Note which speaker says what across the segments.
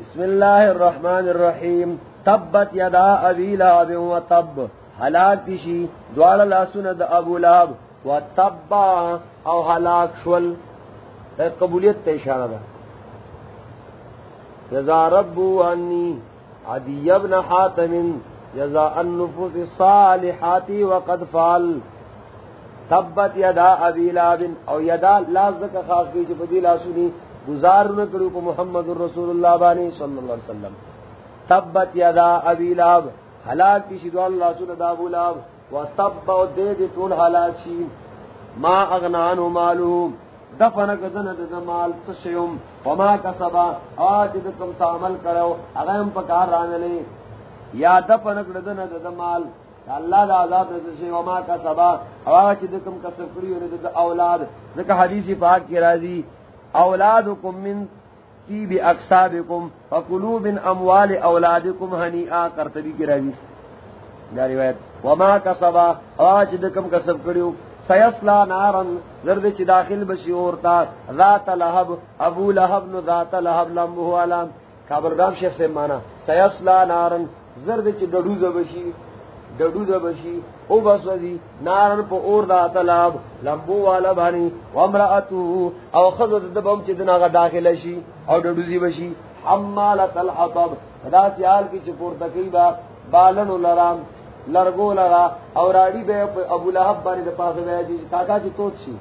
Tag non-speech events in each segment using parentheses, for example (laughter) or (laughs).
Speaker 1: بسم اللہ الرحمن الرحیم. تبت یدا ابی لاب و تب. حلاک تشی دوار لا سند ابو لاب و تب او حلاک شول. قبولیت تا اشارہ دا. یزا ربو انی عدی ابن حاتم. یزا النفوس الصالحاتی وقد فال تبت یدا ابی لاب او یدا لازک خاص کی جو بدی لا گزار نہ کرو کو محمد الرسول اللہ بانی صلی اللہ علیہ وسلم. تبت یدا ابی لاب ہلاک کی شدو اللہ سن دا ابو لاب و تب و دے دے طول ہلاک شی ما اغنان مالو دفن کدن دا مال سشیوم وما کسبا آج دکم سامل کرو، اغیم پکار رانلے یا دفن کدن دا مال اللہ دا عذاب رسل شی. وما کسبا آج دکم کسب کریو دا اولاد. ذکر حدیثی پاک کی رازی اولادکم من کی طیب اقصابکم فقلوب اموال اولادکم ہنیئا کرتبی کی رہی دا روایت. وما کسبا، آج دکم کسب کریو. سیسلا نارن، زرد چی داخل بشی اورتا، ذات لحب ابو لحب نو ذات لحب لمبو علام کابردام شیخ سے مانا. سیسلا نارن، زرد چی دڑوز بشی ڈڈو دا بشی، او بس وزی، نارن پا اور دا تلاب، لمبو والا بانی، وامرأتو، او خضر دا بم چی دن داخل شی، او ڈڈو دی بشی، حمالت الحطب دا سیال کی چپور تکی با بالن لرام، لرگو لرا، او راڑی بے ابو لحب بانی دا پاس بے چی کاکا چی توت شی۔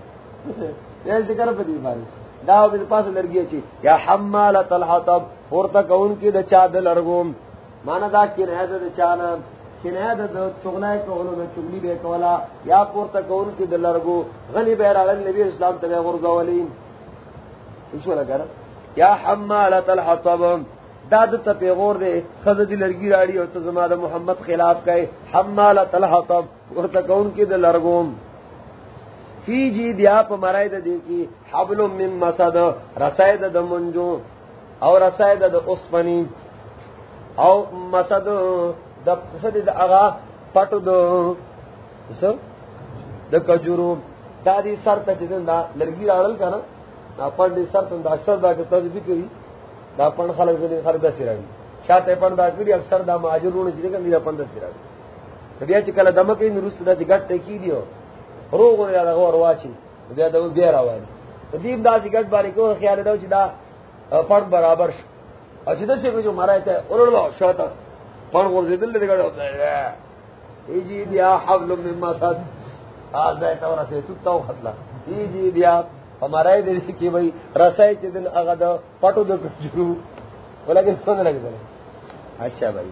Speaker 1: (laughs) ایل ذکر پا دی بانی۔ دا او بے پاس لرگی چی، یا حمالت الحطب پورتا کون کی دا چا دا لرگوم۔ مانا دا کی رہ دا چانا۔ چغنائے کولو میں چغلی بے کولا، یا پورتا کون کی دلرگو غنی بے راغن نبی اسلام تبے غرزولین اسو لگر یا حمالت الحطب، داد تا پیغور دے خزد لرگی راڑی اور تزماد محمد خلاف کہے حمالت الحطب، پورتا کون کی دلرگو فی جی دیا پا مرائی دا دیکی، حبل من مسد، رسائی دا منجو، او رسائی دا اسفنی او مسد د د د اغا پټو کجورو. دا دی سر ته دا دا لرګي راړل کنه پړ دی سر ته دا اکثر دا چې تاسو به کوي دا پړ خلک دې خلک داسې راوي شاته پړ دا کړی اکثر دا ماجرونه چې کوي دا پند داسې راوي بیا چې کله دمه کې نورست دا ګټ ته کی دیو. روغ نه دا غور واچي بیا دا بیا راوي دیم دا چې ګټ باندې کو خیال دا چې دا پړ برابر شو او چې دا څه کو جو مارای ته اورلو شاته پڑ غور دل دے گڑ ہوتا ہے۔ ای جی دیا حبل مما صد آج دے تو رسے تو خطلا ای جی دیا ہمارا ہی دل کی بھائی رسائی چ دل اگد پٹو دے جرو۔ بولا کہ سن لگ دے اچھا بھائی۔